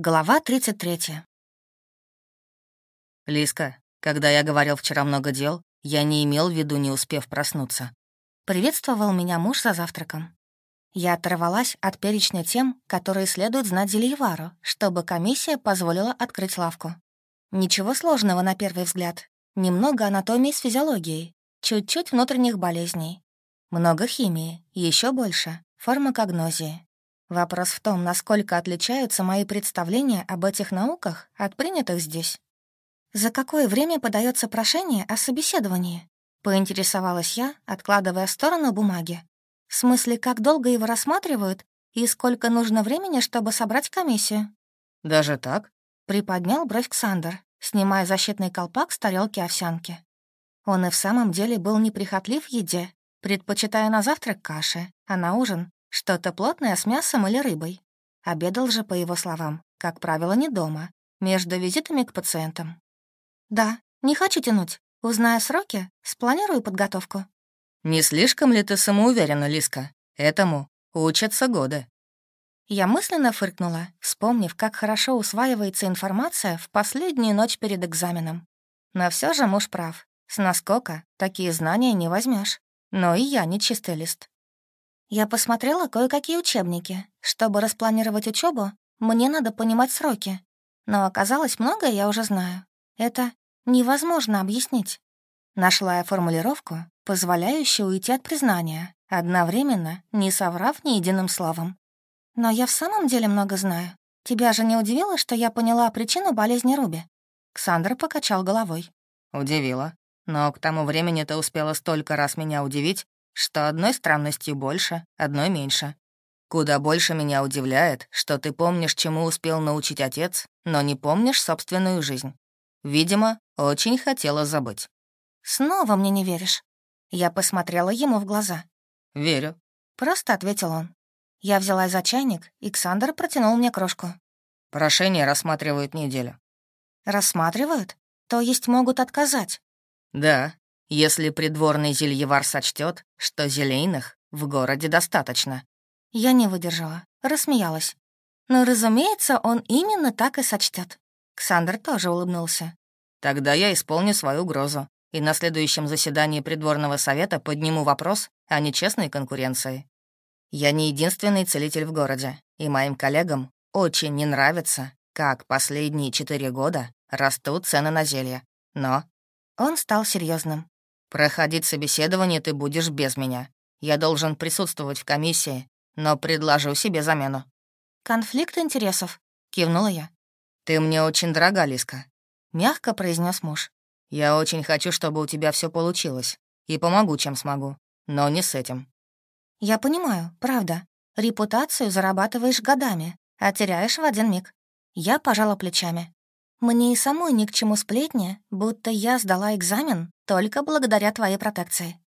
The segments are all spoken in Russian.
Глава 33. Лиска, когда я говорил вчера много дел, я не имел в виду, не успев проснуться. Приветствовал меня муж за завтраком. Я оторвалась от перечня тем, которые следует знать Зельевару, чтобы комиссия позволила открыть лавку. Ничего сложного на первый взгляд. Немного анатомии с физиологией, чуть-чуть внутренних болезней. Много химии, еще больше — фармакогнозии. Вопрос в том, насколько отличаются мои представления об этих науках от принятых здесь. «За какое время подается прошение о собеседовании?» — поинтересовалась я, откладывая в сторону бумаги. «В смысле, как долго его рассматривают и сколько нужно времени, чтобы собрать комиссию?» «Даже так?» — приподнял бровь Ксандр, снимая защитный колпак с тарелки овсянки. Он и в самом деле был неприхотлив в еде, предпочитая на завтрак каши, а на ужин что-то плотное с мясом или рыбой. Обедал же, по его словам, как правило, не дома, между визитами к пациентам. «Да, не хочу тянуть. Узнаю сроки, спланирую подготовку». «Не слишком ли ты самоуверена, Лиска? Этому учатся годы». Я мысленно фыркнула, вспомнив, как хорошо усваивается информация в последнюю ночь перед экзаменом. Но все же муж прав. С наскока такие знания не возьмешь. Но и я не чистый лист. Я посмотрела кое-какие учебники. Чтобы распланировать учебу, мне надо понимать сроки. Но оказалось, многое я уже знаю. Это невозможно объяснить. Нашла я формулировку, позволяющую уйти от признания, одновременно не соврав ни единым словом. Но я в самом деле много знаю. Тебя же не удивило, что я поняла причину болезни Руби? Ксандра покачал головой. Удивила. Но к тому времени ты успела столько раз меня удивить, что одной странностью больше, одной меньше. Куда больше меня удивляет, что ты помнишь, чему успел научить отец, но не помнишь собственную жизнь. Видимо, очень хотела забыть. «Снова мне не веришь?» Я посмотрела ему в глаза. «Верю», — просто ответил он. Я взяла за чайник, и Ксандр протянул мне крошку. «Прошение рассматривают неделю». «Рассматривают? То есть могут отказать?» «Да, если придворный зельевар сочтет, что зелейных в городе достаточно». Я не выдержала, рассмеялась. Но, разумеется, он именно так и сочтет. Ксандр тоже улыбнулся. «Тогда я исполню свою угрозу и на следующем заседании придворного совета подниму вопрос о нечестной конкуренции. Я не единственный целитель в городе, и моим коллегам очень не нравится, как последние четыре года растут цены на зелья. Но он стал серьезным. Проходить собеседование ты будешь без меня. Я должен присутствовать в комиссии, но предложу себе замену». «Конфликт интересов», — кивнула я. «Ты мне очень дорога, Лиска», — мягко произнес муж. «Я очень хочу, чтобы у тебя все получилось, и помогу, чем смогу, но не с этим». «Я понимаю, правда. Репутацию зарабатываешь годами, а теряешь в один миг». Я пожала плечами. Мне и самой ни к чему сплетни, будто я сдала экзамен только благодаря твоей протекции.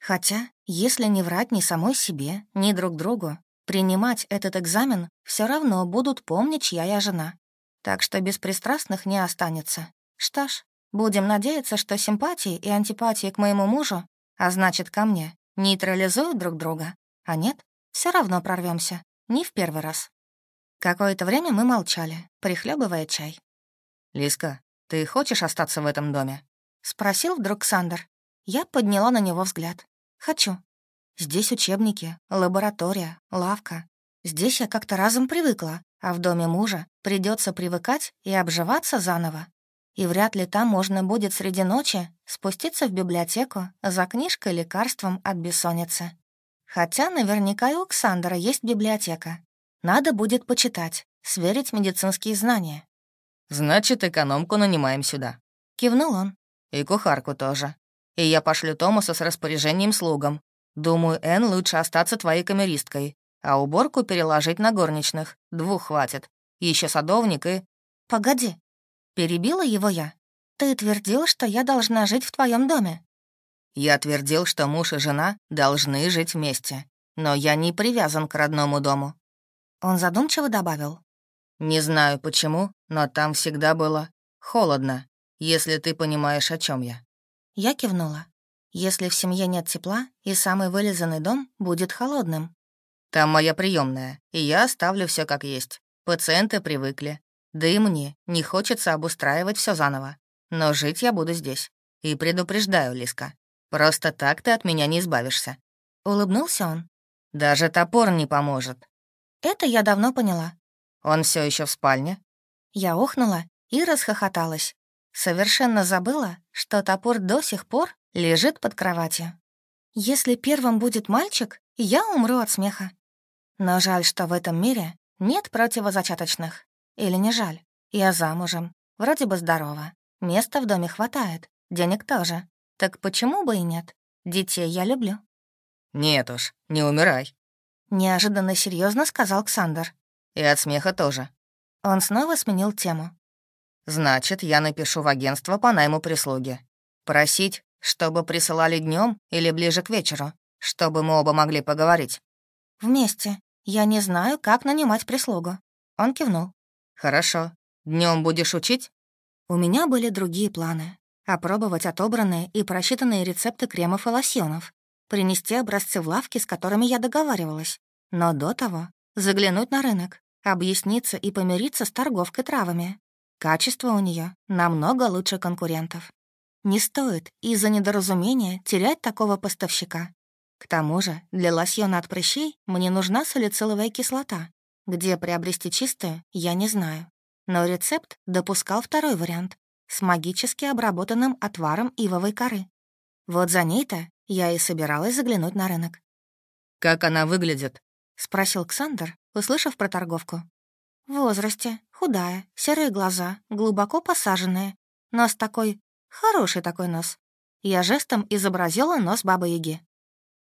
Хотя, если не врать ни самой себе, ни друг другу, принимать этот экзамен все равно будут помнить, чья я жена. Так что беспристрастных не останется. Что ж, будем надеяться, что симпатии и антипатии к моему мужу, а значит, ко мне, нейтрализуют друг друга. А нет, все равно прорвемся. Не в первый раз. Какое-то время мы молчали, прихлебывая чай. «Лиска, ты хочешь остаться в этом доме?» — спросил вдруг Сандер. Я подняла на него взгляд. «Хочу. Здесь учебники, лаборатория, лавка. Здесь я как-то разом привыкла, а в доме мужа придется привыкать и обживаться заново. И вряд ли там можно будет среди ночи спуститься в библиотеку за книжкой лекарством от бессонницы. Хотя наверняка и у Ксандра есть библиотека. Надо будет почитать, сверить медицинские знания. «Значит, экономку нанимаем сюда». Кивнул он. «И кухарку тоже. И я пошлю Томаса с распоряжением слугам. Думаю, Энн лучше остаться твоей камеристкой, а уборку переложить на горничных. Двух хватит. Еще садовник и...» «Погоди». Перебила его я. «Ты твердил, что я должна жить в твоем доме». «Я твердил, что муж и жена должны жить вместе. Но я не привязан к родному дому». Он задумчиво добавил. Не знаю почему, но там всегда было холодно, если ты понимаешь, о чем я». Я кивнула. «Если в семье нет тепла, и самый вылизанный дом будет холодным». «Там моя приемная, и я оставлю все как есть. Пациенты привыкли. Да и мне не хочется обустраивать все заново. Но жить я буду здесь. И предупреждаю, Лиска, просто так ты от меня не избавишься». Улыбнулся он. «Даже топор не поможет». «Это я давно поняла. Он все еще в спальне?» Я охнула и расхохоталась. Совершенно забыла, что топор до сих пор лежит под кроватью. Если первым будет мальчик, я умру от смеха. Но жаль, что в этом мире нет противозачаточных. Или не жаль. Я замужем. Вроде бы здорова. Места в доме хватает. Денег тоже. Так почему бы и нет? Детей я люблю. «Нет уж, не умирай», — неожиданно серьезно сказал Ксандр. И от смеха тоже. Он снова сменил тему. «Значит, я напишу в агентство по найму прислуги. Просить, чтобы присылали днем или ближе к вечеру, чтобы мы оба могли поговорить». «Вместе. Я не знаю, как нанимать прислугу». Он кивнул. «Хорошо. Днем будешь учить?» У меня были другие планы. Опробовать отобранные и просчитанные рецепты кремов и лосьонов. Принести образцы в лавки, с которыми я договаривалась. Но до того заглянуть на рынок, объясниться и помириться с торговкой травами. Качество у нее намного лучше конкурентов. Не стоит из-за недоразумения терять такого поставщика. К тому же для лосьона от прыщей мне нужна салициловая кислота. Где приобрести чистую, я не знаю. Но рецепт допускал второй вариант с магически обработанным отваром ивовой коры. Вот за ней-то я и собиралась заглянуть на рынок. «Как она выглядит?» — спросил Ксандр, услышав про торговку. «В возрасте, худая, серые глаза, глубоко посаженные. Нос такой... Хороший такой нос». Я жестом изобразила нос Бабы-Яги.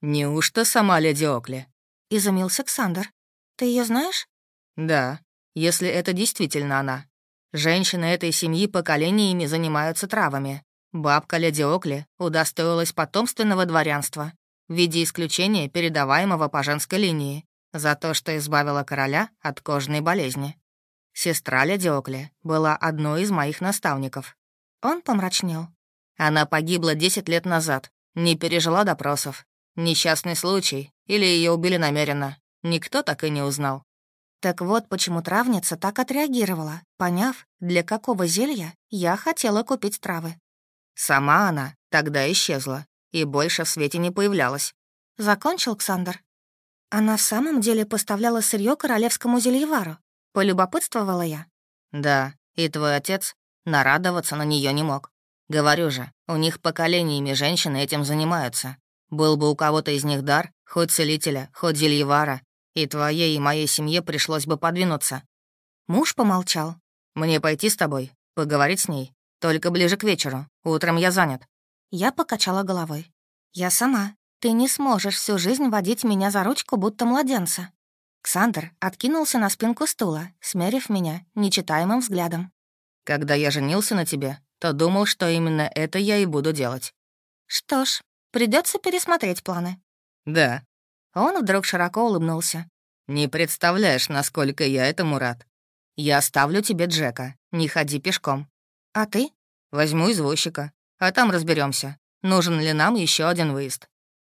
«Неужто сама леди Окли?» — изумился Ксандр. «Ты ее знаешь?» «Да, если это действительно она. Женщины этой семьи поколениями занимаются травами. Бабка леди Окли удостоилась потомственного дворянства в виде исключения, передаваемого по женской линии, за то, что избавила короля от кожной болезни. Сестра Ледиокле была одной из моих наставников. Он помрачнел. Она погибла 10 лет назад, не пережила допросов. Несчастный случай, или ее убили намеренно. Никто так и не узнал. Так вот почему травница так отреагировала, поняв, для какого зелья я хотела купить травы. Сама она тогда исчезла и больше в свете не появлялась. Закончил Ксандр. А на самом деле поставляла сырье королевскому зельевару. Полюбопытствовала я. Да, и твой отец нарадоваться на нее не мог. Говорю же, у них поколениями женщины этим занимаются. Был бы у кого-то из них дар, хоть целителя, хоть зельевара, и твоей и моей семье пришлось бы подвинуться. Муж помолчал. «Мне пойти с тобой, поговорить с ней, только ближе к вечеру, утром я занят». Я покачала головой. «Я сама, ты не сможешь всю жизнь водить меня за ручку, будто младенца». Ксандр откинулся на спинку стула, смерив меня нечитаемым взглядом. «Когда я женился на тебе, то думал, что именно это я и буду делать». «Что ж, придется пересмотреть планы». «Да». Он вдруг широко улыбнулся. «Не представляешь, насколько я этому рад. Я оставлю тебе Джека, не ходи пешком. А ты?» «Возьму извозчика, а там разберемся. нужен ли нам еще один выезд».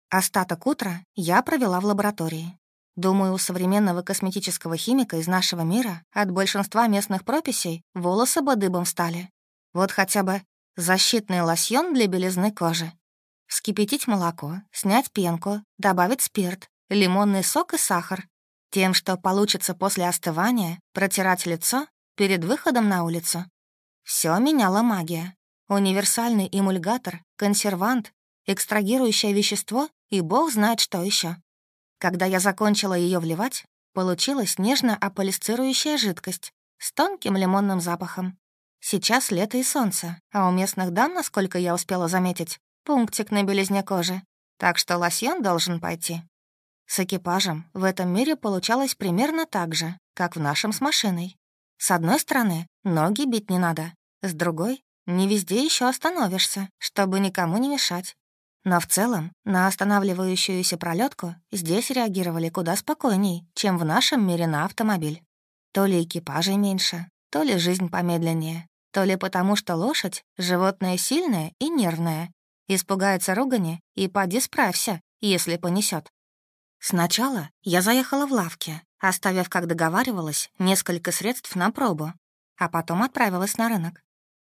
Остаток утра я провела в лаборатории. Думаю, у современного косметического химика из нашего мира от большинства местных прописей волосы бы дыбом стали. Вот хотя бы защитный лосьон для белизны кожи. Вскипятить молоко, снять пенку, добавить спирт, лимонный сок и сахар. Тем, что получится после остывания, протирать лицо перед выходом на улицу. Все меняла магия. Универсальный эмульгатор, консервант, экстрагирующее вещество и бог знает, что еще. Когда я закончила ее вливать, получилась нежно-аполисцирующая жидкость с тонким лимонным запахом. Сейчас лето и солнце, а у местных дам, насколько я успела заметить, пунктик на белизне кожи, так что лосьон должен пойти. С экипажем в этом мире получалось примерно так же, как в нашем с машиной. С одной стороны, ноги бить не надо, с другой — не везде еще остановишься, чтобы никому не мешать. Но в целом на останавливающуюся пролетку здесь реагировали куда спокойней, чем в нашем мире на автомобиль. То ли экипажей меньше, то ли жизнь помедленнее, то ли потому что лошадь — животное сильное и нервное. Испугается ругани и поди справься, если понесет. Сначала я заехала в лавке, оставив, как договаривалась, несколько средств на пробу, а потом отправилась на рынок.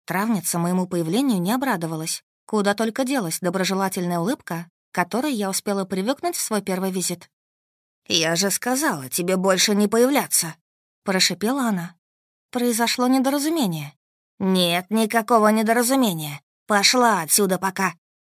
Травница моему появлению не обрадовалась, Куда только делась доброжелательная улыбка, которой я успела привыкнуть в свой первый визит. «Я же сказала тебе больше не появляться!» — прошипела она. Произошло недоразумение. «Нет никакого недоразумения. Пошла отсюда пока!»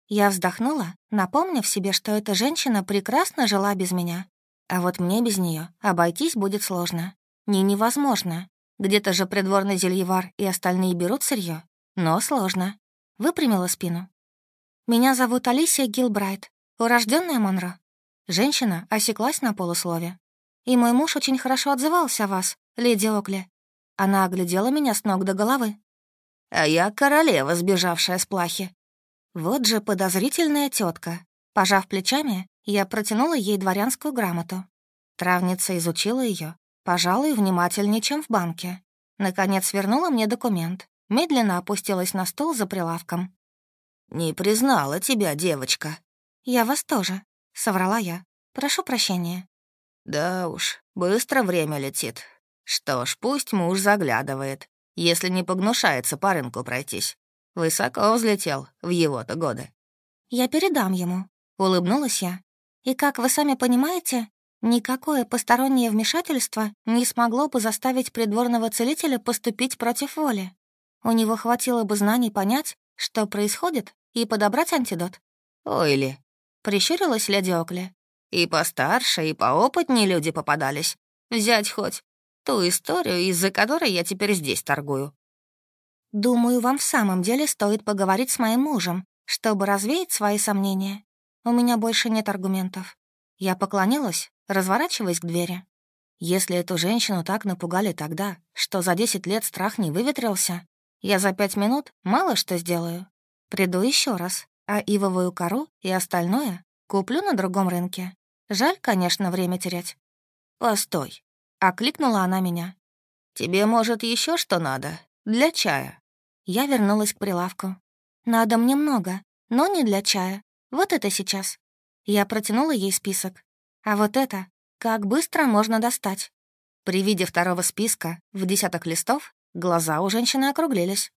Я вздохнула, напомнив себе, что эта женщина прекрасно жила без меня. А вот мне без нее обойтись будет сложно. Не невозможно. Где-то же придворный зельевар и остальные берут сырье, но сложно выпрямила спину. «Меня зовут Алисия Гилбрайт, урожденная Монро». Женщина осеклась на полуслове. «И мой муж очень хорошо отзывался о вас, леди Окли». Она оглядела меня с ног до головы. «А я королева, сбежавшая с плахи». Вот же подозрительная тетка. Пожав плечами, я протянула ей дворянскую грамоту. Травница изучила ее, пожалуй, внимательнее, чем в банке. Наконец вернула мне документ, медленно опустилась на стол за прилавком. «Не признала тебя, девочка». «Я вас тоже», — соврала я. «Прошу прощения». «Да уж, быстро время летит. Что ж, пусть муж заглядывает, если не погнушается по рынку пройтись. Высоко взлетел в его-то годы». «Я передам ему», — улыбнулась я. «И как вы сами понимаете, Никакое постороннее вмешательство не смогло бы заставить придворного целителя поступить против воли. У него хватило бы знаний понять, что происходит, и подобрать антидот. «Ойли», — прищурилась леди Окли. «И постарше, и поопытнее люди попадались. Взять хоть ту историю, из-за которой я теперь здесь торгую». «Думаю, вам в самом деле стоит поговорить с моим мужем, чтобы развеять свои сомнения. У меня больше нет аргументов». Я поклонилась, разворачиваясь к двери. Если эту женщину так напугали тогда, что за 10 лет страх не выветрился, я за пять минут мало что сделаю. Приду еще раз, а ивовую кору и остальное куплю на другом рынке. Жаль, конечно, время терять». «Постой», — окликнула она меня. «Тебе, может, еще что надо? Для чая?» Я вернулась к прилавку. «Надо мне много, но не для чая. Вот это сейчас». Я протянула ей список. «А вот это? Как быстро можно достать?» При виде второго списка в десяток листов Глаза у женщины округлились.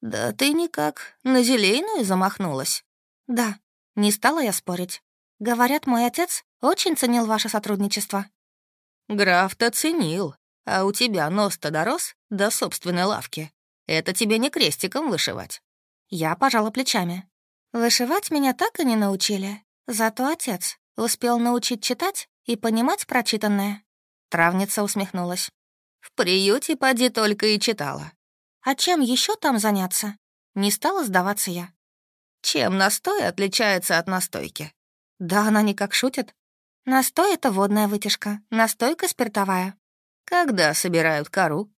«Да ты никак. На зеленую замахнулась». «Да». Не стала я спорить. Говорят, мой отец очень ценил ваше сотрудничество. Граф-то ценил, а у тебя нос-то дорос до собственной лавки. Это тебе не крестиком вышивать. Я пожала плечами. Вышивать меня так и не научили. Зато отец успел научить читать и понимать прочитанное. Травница усмехнулась. В приюте поди только и читала. А чем еще там заняться? Не стала сдаваться я. Чем настой отличается от настойки? Да она не как шутит. Настой — это водная вытяжка, настойка — спиртовая. Когда собирают кору?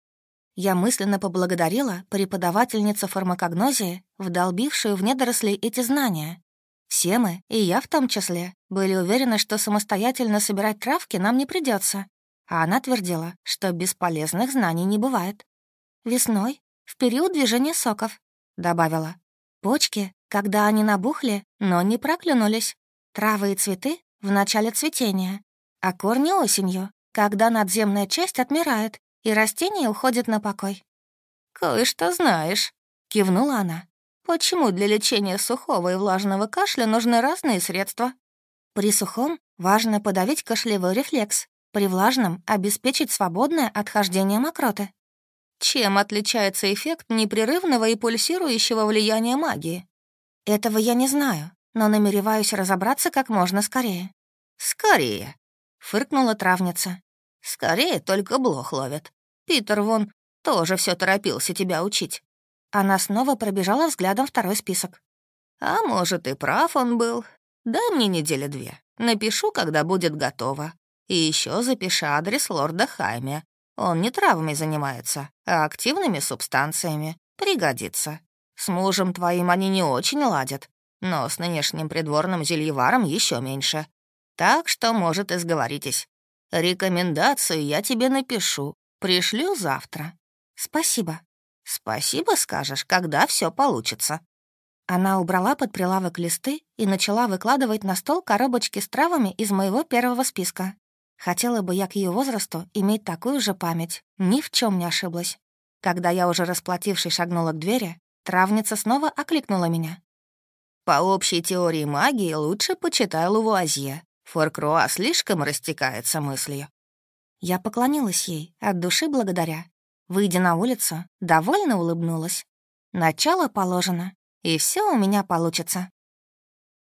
Я мысленно поблагодарила преподавательницу фармакогнозии, вдолбившую в недоросли эти знания. Все мы, и я в том числе, были уверены, что самостоятельно собирать травки нам не придется, а она твердила, что бесполезных знаний не бывает. «Весной, в период движения соков», — добавила. «Почки, когда они набухли, но не проклянулись, Травы и цветы — в начале цветения, а корни — осенью, когда надземная часть отмирает, и растение уходит на покой». «Кое-что знаешь», — кивнула она. «Почему для лечения сухого и влажного кашля нужны разные средства?» При сухом важно подавить кашлевой рефлекс, при влажном обеспечить свободное отхождение мокроты. Чем отличается эффект непрерывного и пульсирующего влияния магии? Этого я не знаю, но намереваюсь разобраться как можно скорее. «Скорее!» — фыркнула травница. «Скорее только блох ловят. Питер вон тоже все торопился тебя учить». Она снова пробежала взглядом второй список. «А может, и прав он был. Дай мне недели две. Напишу, когда будет готово. И еще запиши адрес лорда Хайме. Он не травами занимается, а активными субстанциями. Пригодится. С мужем твоим они не очень ладят, но с нынешним придворным зельеваром еще меньше. Так что, может, и сговоритесь. Рекомендацию я тебе напишу. Пришлю завтра. Спасибо. Спасибо скажешь, когда все получится. Она убрала под прилавок листы и начала выкладывать на стол коробочки с травами из моего первого списка. Хотела бы я к ее возрасту иметь такую же память. Ни в чем не ошиблась. Когда я уже расплатившись шагнула к двери, травница снова окликнула меня. «По общей теории магии лучше почитай Лувуазье. Форкруа слишком растекается мыслью». Я поклонилась ей, от души благодаря. Выйдя на улицу, довольно улыбнулась. Начало положено, и все у меня получится.